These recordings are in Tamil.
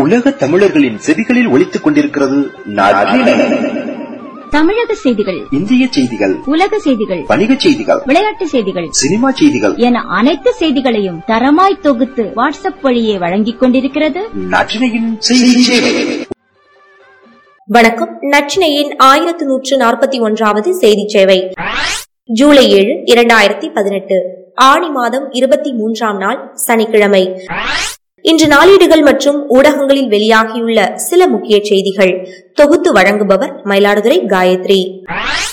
உலக தமிழர்களின் செவிகளில் ஒலித்துக் கொண்டிருக்கிறது. தமிழக செய்திகள். இந்திய செய்திகள். உலக செய்திகள். வணிகச் செய்திகள். விளையாட்டு செய்திகள். சினிமா செய்திகள். என அனைத்து செய்திகளையும் தரமாய் தொகுத்து வாட்ஸ்அப் வழியே வழங்கிக் கொண்டிருக்கிறது. நாட்டினையின் செய்தி சேவை. வணக்கம். நச்சினையின் ஆயிரத்து நூற்று நாற்பத்தி ஒன்றாவது செய்தி சேவை. ஜூலை ஏழு இரண்டாயிரத்தி பதினெட்டு. ஆணி மாதம் இருபத்தி மூன்றாம் நாள் சனிக்கிழமை. இன்று நாளேடுகள் மற்றும் ஊடகங்களில் வெளியாகியுள்ள சில முக்கிய செய்திகள். தொகுத்து வழங்குபவர் மயிலாடுதுறை காயத்ரி.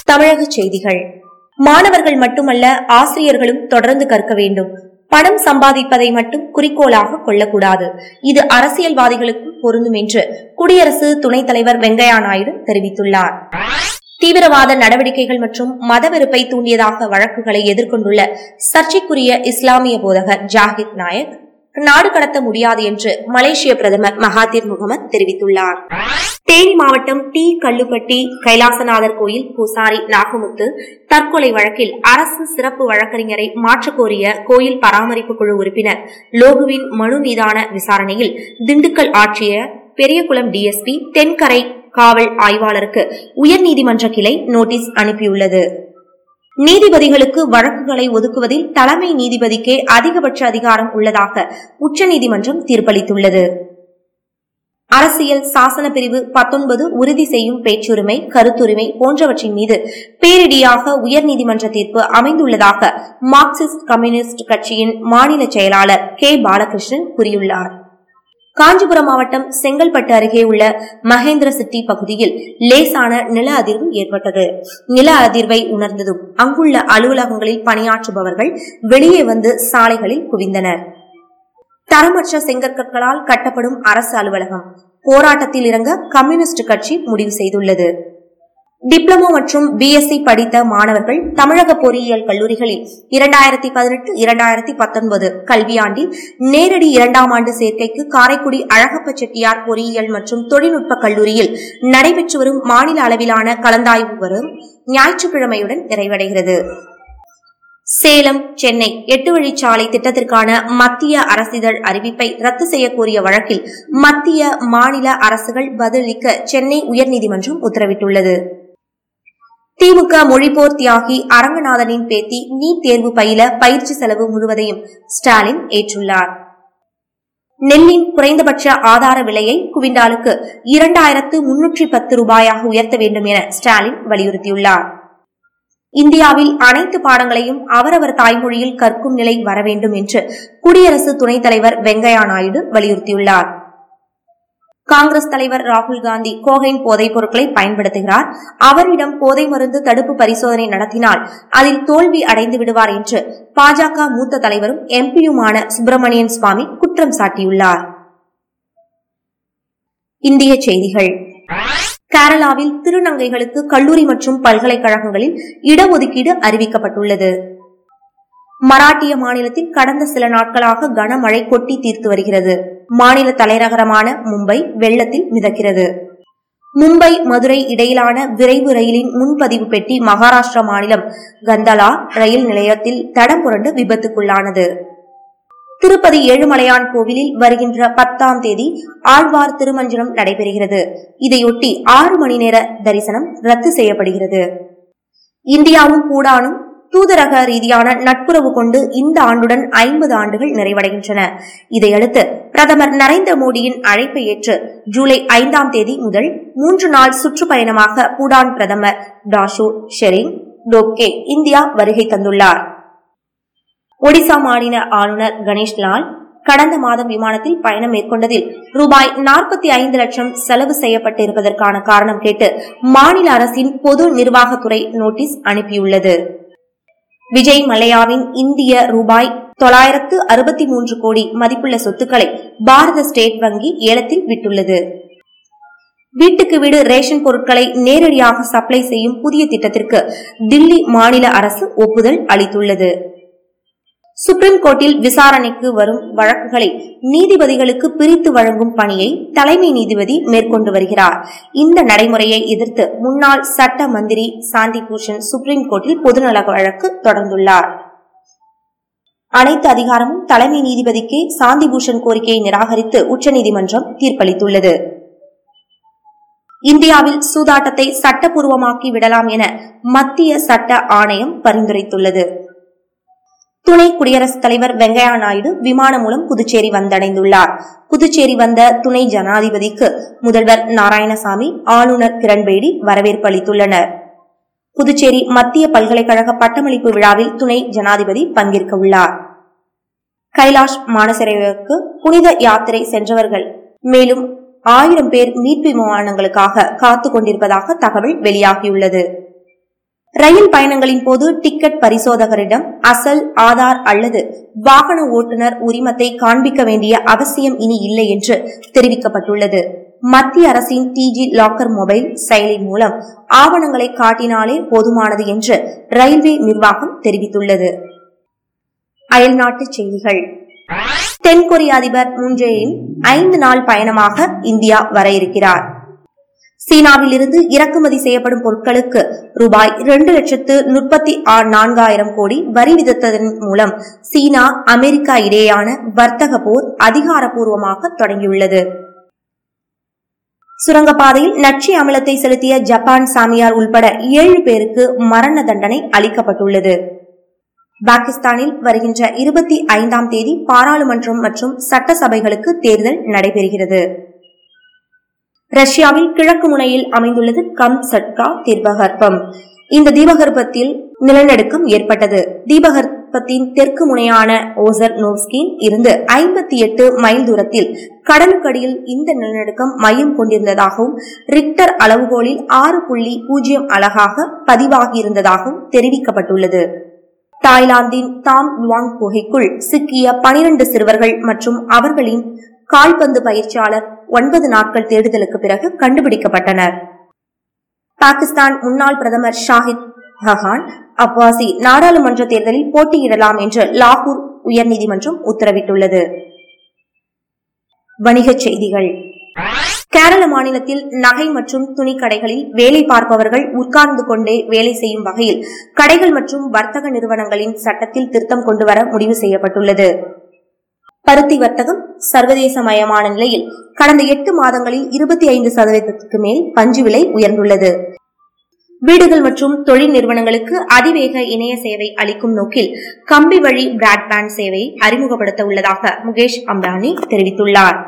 தமிழக செய்திகள். மாணவர்கள் மட்டுமல்ல ஆசிரியர்களும் தொடர்ந்து கற்க வேண்டும். பணம் சம்பாதிப்பதை மட்டும் குறிக்கோளாக கொள்ளக்கூடாது. இது அரசியல்வாதிகளுக்கும் பொருந்தும் என்று குடியரசு துணைத் தலைவர் வெங்கையா நாயுடு தெரிவித்துள்ளார். தீவிரவாத நடவடிக்கைகள் மற்றும் மதவெறுப்பை தூண்டியதாக வழக்குகளை எதிர்கொண்டுள்ள சர்ச்சைக்குரிய இஸ்லாமிய போதகர் ஜாகித் நாயக் நாடு கடத்த முடியாது என்று மலேசிய பிரதமர் மகாதீர் முகமது தெரிவித்துள்ளார். தேனி மாவட்டம் டி கல்லுப்பட்டி கைலாசநாதர் கோயில் பூசாரி நாகமுத்து தற்கொலை வழக்கில் அரசு சிறப்பு வழக்கறிஞரை மாற்றக்கோரிய கோயில் பராமரிப்பு குழு உறுப்பினர் லோகுவின் மனு மீதான விசாரணையில் திண்டுக்கல் ஆட்சியர் பெரியகுளம் டிஎஸ்பி தென்கரை காவல் ஆய்வாளருக்கு உயர்நீதிமன்ற கிளை நோட்டீஸ் அனுப்பியுள்ளது. நீதிபதிகளுக்கு வழக்குகளை ஒதுக்குவதில் தலைமை நீதிபதிக்கே அதிகபட்ச அதிகாரம் உள்ளதாக உச்சநீதிமன்றம் தீர்ப்பளித்துள்ளது. அரசியல் சாசன பிரிவு பத்தொன்பது உறுதி செய்யும் பேச்சுரிமை கருத்துரிமை போன்றவற்றின் மீது பேரிடியாக உயர்நீதிமன்ற தீர்ப்பு அமைந்துள்ளதாக மார்க்சிஸ்ட் கம்யூனிஸ்ட் கட்சியின் மாநில செயலாளர் கே. பாலகிருஷ்ணன் கூறியுள்ளார். காஞ்சிபுரம் மாவட்டம் செங்கல்பட்டு அருகே உள்ள மகேந்திர சிட்டி பகுதியில் லேசான நில அதிர்வு ஏற்பட்டது. நில அதிர்வை உணர்ந்ததும் அங்குள்ள அலுவலகங்களில் பணியாற்றுபவர்கள் வெளியே வந்து சாலைகளில் குவிந்தனர். தரமற்ற செங்கற்களால் கட்டப்படும் அரசு அலுவலகம் போராட்டத்தில் இறங்க கம்யூனிஸ்ட் கட்சி முடிவு செய்துள்ளது. டிப்ளமோ மற்றும் பிஎஸ்சி படித்த மாணவர்கள் தமிழக பொறியியல் கல்லூரிகளில் இரண்டாயிரத்தி பதினெட்டு இரண்டாயிரத்தி பத்தொன்பது கல்வியாண்டில் நேரடி இரண்டாம் ஆண்டு சேர்க்கைக்கு காரைக்குடி அழகப்ப செட்டியார் பொறியியல் மற்றும் தொழில்நுட்ப கல்லூரியில் நடைபெற்று வரும் மாநில அளவிலான கலந்தாய்வு வரும் ஞாயிற்றுக்கிழமையுடன் நிறைவடைகிறது. சேலம் சென்னை எட்டு வழிச்சாலை திட்டத்திற்கான மத்திய அரசிதழ் அறிவிப்பை ரத்து செய்யக்கோரிய வழக்கில் மத்திய மாநில அரசுகள் பதிலளிக்க சென்னை உயர்நீதிமன்றம் உத்தரவிட்டுள்ளது. திமுக மொழிபோர் தியாகி அரங்கநாதனின் பேத்தி நீட் தேர்வு பயில பயிற்சி செலவு முழுவதையும் ஸ்டாலின் ஏற்றுள்ளார். நெல்லின் குறைந்தபட்ச ஆதார விலையை குவிண்டாலுக்கு இரண்டாயிரத்து முன்னூற்றி பத்து ரூபாயாக உயர்த்த வேண்டும் என ஸ்டாலின் வலியுறுத்தியுள்ளார். இந்தியாவில் அனைத்து பாடங்களையும் அவரவர் தாய்மொழியில் கற்கும் நிலை வர வேண்டும் என்று குடியரசு துணைத் தலைவர் வெங்கையா நாயுடு வலியுறுத்தியுள்ளார். காங்கிரஸ் தலைவர் ராகுல் காந்தி கோகைன் போதைப் பொருட்களை பயன்படுத்துகிறார். அவரிடம் போதை மருந்து தடுப்பு பரிசோதனை நடத்தினால் அதில் தோல்வி அடைந்து விடுவார் என்று பாஜக மூத்த தலைவரும் எம்பியுமான சுப்பிரமணியன் சுவாமி குற்றம் சாட்டியுள்ளார். இந்திய செய்திகள். கேரளாவில் திருநங்கைகளுக்கு கல்லூரி மற்றும் பல்கலைக்கழகங்களில் இடஒதுக்கீடு அறிவிக்கப்பட்டுள்ளது. மராட்டிய மாநிலத்தில் கடந்த சில நாட்களாக கனமழை கொட்டி தீர்த்து வருகிறது. மாநில தலைநகரமான மும்பை வெள்ளத்தில் மிதக்கிறது. மும்பை மதுரை இடையிலான விரைவு ரயிலின் முன்பதிவு பெட்டி மகாராஷ்டிரா மாநிலம் கந்தலா ரயில் நிலையத்தில் தடம் புரண்டு விபத்துக்குள்ளானது. திருப்பதி ஏழுமலையான் கோவிலில் வருகின்ற பத்தாம் தேதி ஆழ்வார் திருமஞ்சனம் நடைபெறுகிறது. இதையொட்டி ஆறு மணி நேர தரிசனம் ரத்து செய்யப்படுகிறது. இந்தியாவும் பூடானும் தூதரக ரீதியான நட்புறவு கொண்டு இந்த ஆண்டுடன் ஐம்பது ஆண்டுகள் நிறைவடைகின்றன. இதையடுத்து பிரதமர் நரேந்திர மோடியின் அழைப்பை ஏற்று ஜூலை ஐந்தாம் தேதி முதல் மூன்று நாள் சுற்றுப்பயணமாக பூடான் பிரதமர் டாஷோ ஷெரிங் டோப்கே இந்தியா வருகை தந்துள்ளார். ஒடிசா மாநில ஆளுநர் கணேஷ்லால் கடந்த மாதம் விமானத்தில் பயணம் மேற்கொண்டதில் ரூபாய் நாற்பத்தி ஐந்து லட்சம் செலவு செய்யப்பட்டு இருப்பதற்கான காரணம் கேட்டு மாநில அரசின் பொது நிர்வாகத்துறை நோட்டீஸ் அனுப்பியுள்ளது. விஜய் மல்லையாவின் இந்திய ரூபாய் தொள்ளாயிரத்து அறுபத்தி மூன்று கோடி மதிப்புள்ள சொத்துக்களை பாரத ஸ்டேட் வங்கி ஏலத்தில் விட்டுள்ளது. வீட்டுக்கு வீடு ரேஷன் பொருட்களை நேரடியாக சப்ளை செய்யும் புதிய திட்டத்திற்கு தில்லி மாநில அரசு ஒப்புதல் அளித்துள்ளது. சுப்ரீம் கோர்ட்டில் விசாரணைக்கு வரும் வழக்குகளை நீதிபதிகளுக்கு பிரித்து வழங்கும் பணியை தலைமை நீதிபதி மேற்கொண்டு வருகிறார். இந்த நடைமுறையை எதிர்த்து முன்னாள் சட்ட மந்திரி சாந்தி பூஷன் சுப்ரீம் கோர்ட்டில் பொதுநல வழக்கு தொடர்ந்துள்ளார். அனைத்து அதிகாரமும் தலைமை நீதிபதிக்கு சாந்தி பூஷன் கோரிக்கையை நிராகரித்து உச்சநீதிமன்றம் தீர்ப்பளித்துள்ளது. இந்தியாவில் சூதாட்டத்தை சட்டப்பூர்வமாக்கி விடலாம் என மத்திய சட்ட ஆணையம் பரிந்துரைத்துள்ளது. துணை குடியரசுத் தலைவர் வெங்கையா நாயுடு விமானம் மூலம் புதுச்சேரி வந்தடைந்துள்ளார். புதுச்சேரி வந்த துணை ஜனாதிபதிக்கு முதல்வர் நாராயணசாமி ஆளுநர் கிரண்பேடி வரவேற்பு அளித்துள்ளனர். புதுச்சேரி மத்திய பல்கலைக்கழக பட்டமளிப்பு விழாவில் துணை ஜனாதிபதி பங்கேற்க உள்ளார் கைலாஷ் மானசரேவுக்கு புனித யாத்திரை சென்றவர்கள். மேலும் ஆயிரம் பேர் மீட்பு விமானங்களுக்காக காத்துக் கொண்டிருப்பதாக தகவல் வெளியாகியுள்ளது. ரயில் பயணங்களின் போது டிக்கெட் பரிசோதகரிடம் அசல் ஆதார் அல்லது வாகன ஓட்டுநர் உரிமத்தை காண்பிக்க வேண்டிய அவசியம் இனி இல்லை என்று தெரிவிக்கப்பட்டுள்ளது. மத்திய அரசின் டிஜி லாக்கர் மொபைல் செயலி மூலம் ஆவணங்களை காட்டினாலே போதுமானது என்று ரயில்வே நிர்வாகம் தெரிவித்துள்ளது. அயல்நாட்டு செய்திகள். தென்கொரிய அதிபர் முன்ஜேயின் ஐந்து நாள் பயணமாக இந்தியா வர இருக்கிறார். சீனாவில் இருந்து இறக்குமதி செய்யப்படும் பொருட்களுக்கு ரூபாய் இரண்டு லட்சத்து முப்பத்தி நான்காயிரம் கோடி வரி விதித்ததன் மூலம் சீனா அமெரிக்கா இடையேயான வர்த்தக போர் அதிகாரப்பூர்வமாக தொடங்கியுள்ளது. சுரங்கப்பாதையில் நச்சு அமிலத்தை செலுத்திய ஜப்பான் சாமியார் உள்பட ஏழு பேருக்கு மரண தண்டனை அளிக்கப்பட்டுள்ளது. பாகிஸ்தானில் வருகின்ற இருபத்தி ஐந்தாம் தேதி பாராளுமன்றம் மற்றும் சட்டசபைகளுக்கு தேர்தல் நடைபெறுகிறது. ரஷ்யாவில் கிழக்கு முனையில் அமைந்துள்ளது கம் சட்கா தீபகற்பம். இந்த தீபகற்பத்தில் நிலநடுக்கம் ஏற்பட்டது. தீபகற்பத்தின் தெற்கு முனையான ஓசர் நோஸ்கின் இருந்து ஐம்பத்தி எட்டு மைல் தூரத்தில் கடலுக்கடியில் இந்த நிலநடுக்கம் மையம் கொண்டிருந்ததாகவும் ரிக்டர் அளவுகோலில் ஆறு புள்ளி பூஜ்ஜியம் அழகாக பதிவாகியிருந்ததாகவும் தெரிவிக்கப்பட்டுள்ளது. தாய்லாந்தின் தாம் லுவாங் குகைக்குள் சிக்கிய பனிரண்டு சிறுவர்கள் மற்றும் அவர்களின் கால்பந்து பயிற்சியாளர் ஒன்பது நாட்கள் தேடுதலுக்கு பிறகு கண்டுபிடிக்கப்பட்டனர். பாகிஸ்தான் முன்னாள் பிரதமர் ஷாஹித் ஹஹான் அப்வாசி நாடாளுமன்ற தேர்தலில் போட்டியிடலாம் என்று லாகூர் உயர்நீதிமன்றம் உத்தரவிட்டுள்ளது. வணிகச் செய்திகள். கேரள மாநிலத்தில் நகை மற்றும் துணி கடைகளில் வேலை பார்ப்பவர்கள் உட்கார்ந்து கொண்டே வேலை செய்யும் வகையில் கடைகள் மற்றும் வர்த்தக நிறுவனங்களின் சட்டத்தில் திருத்தம் கொண்டுவர முடிவு செய்யப்பட்டுள்ளது. பருத்தி வர்த்தகம் சர்வதேசமயமான நிலையில் கடந்த எட்டு மாதங்களில் இருபத்தி ஐந்து சதவீதத்துக்கு மேல் பஞ்சு விலை உயர்ந்துள்ளது. வீடுகள் மற்றும் தொழில் நிறுவனங்களுக்கு அதிவேக இணைய சேவை அளிக்கும் நோக்கில் கம்பி வழி பிராட்பேண்ட் சேவை அறிமுகப்படுத்த உள்ளதாக முகேஷ் அம்பானி தெரிவித்துள்ளார்.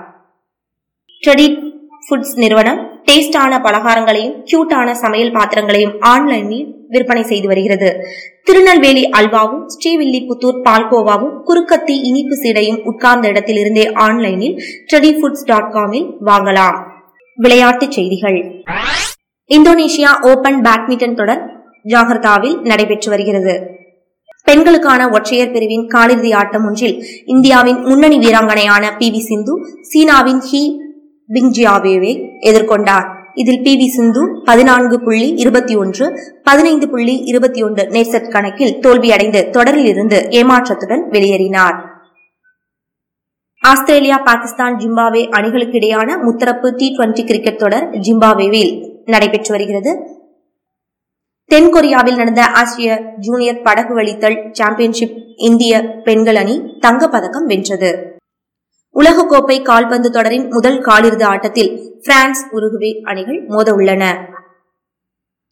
ஃபுட்ஸ் நிறுவனம் டேஸ்டான பலகாரங்களையும் கியூட்டான சமையல் பாத்திரங்களையும் ஆன்லைனில் விற்பனை செய்து வருகிறது. திருநெல்வேலி அல்வாவும் ஸ்ரீவில்லிபுத்தூர் பால்கோவாவும் குறுக்கத்தி இனிப்பு சீடையும் உட்கார்ந்த இடத்திலிருந்தே ஆன்லைனில் ட்ரெடி ஃபுட்ஸ் டாட் காமில் வாங்கலாம். விளையாட்டுச் செய்திகள். இந்தோனேஷியா ஓபன் பேட்மிண்டன் தொடர் ஜாகர்தாவில் நடைபெற்று வருகிறது. பெண்களுக்கான ஒற்றையர் பிரிவின் காலிறுதி ஆட்டம் ஒன்றில் இந்தியாவின் முன்னணி வீராங்கனையான பி வி சிந்து சீனாவின் ஹி பிங்ஜியாவேவை எதிர்கொண்டார். இதில் பி வி சிந்து பதினான்கு புள்ளி இருபத்தி ஒன்று பதினைந்து புள்ளி இருபத்தி ஒன்று நேர்செட் கணக்கில் தோல்வியடைந்து தொடரில் இருந்து ஏமாற்றத்துடன் வெளியேறினார். ஆஸ்திரேலியா பாகிஸ்தான் ஜிம்பாவே அணிகளுக்கிடையான முத்தரப்பு டி டுவெண்டி கிரிக்கெட் தொடர் ஜிம்பாவேவில் நடைபெற்று வருகிறது. தென்கொரியாவில் நடந்த ஆசிய ஜூனியர் படகு வழித்தல் சாம்பியன்ஷிப் இந்திய பெண்கள் அணி தங்கப்பதக்கம் வென்றது. உலகக்கோப்பை கால்பந்து தொடரின் முதல் காலிறுதி ஆட்டத்தில் பிரான்ஸ் உருகுவே அணிகள் மோத உள்ளன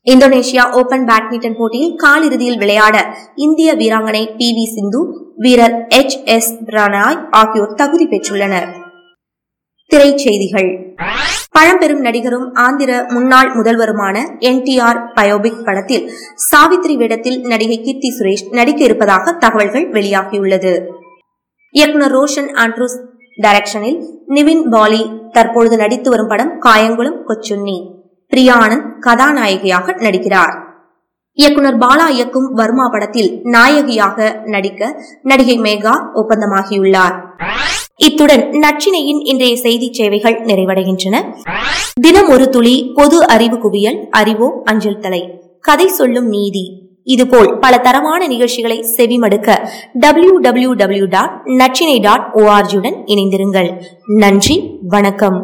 இந்தோனேஷியா ஓபன் பேட்மிண்டன் போட்டியில் காலிறுதியில் விளையாட இந்திய வீராங்கனை பி வி சிந்து வீரர் எச் எஸ் பிரணாய் ஆகியோர் தகுதி பெற்றுள்ளனர். திரைச்செய்திகள். பழம்பெரும் நடிகரும் ஆந்திர முன்னாள் முதல்வருமான என் டி ஆர் பயோபிக் படத்தில் சாவித்ரி வேடத்தில் நடிகை கீர்த்தி சுரேஷ் நடிக்க இருப்பதாக தகவல்கள் வெளியாகியுள்ளது. இயக்குநர் ரோஷன் ஆண்ட்ரூஸ் டைரக்ஷனில் நிவின் பாலி தற்பொழுது நடித்து வரும் படம் காயங்குளம் கொச்சுன்னி பிரியானந்த் கதாநாயகியாக நடிக்கிறார். இயக்குனர் பாலா இயக்கும் வர்மா படத்தில் நாயகியாக நடிக்க நடிகை மேகா ஒப்பந்தமாகியுள்ளார். இத்துடன் நச்சினையின் இன்றைய செய்தி சேவைகள் நிறைவடைகின்றன. தினம் ஒரு துளி பொது அறிவு குவியல் அறிவோ அஞ்சல் தலை. கதை சொல்லும் நீதி. இதுபோல் பல தரமான நிகழ்ச்சிகளை செவிமடுக்க டபிள்யூ டபிள்யூ டபிள்யூ டாட் நச்சினை டாட் ஓஆர்ஜியுடன் இணைந்திருங்கள். நன்றி வணக்கம்.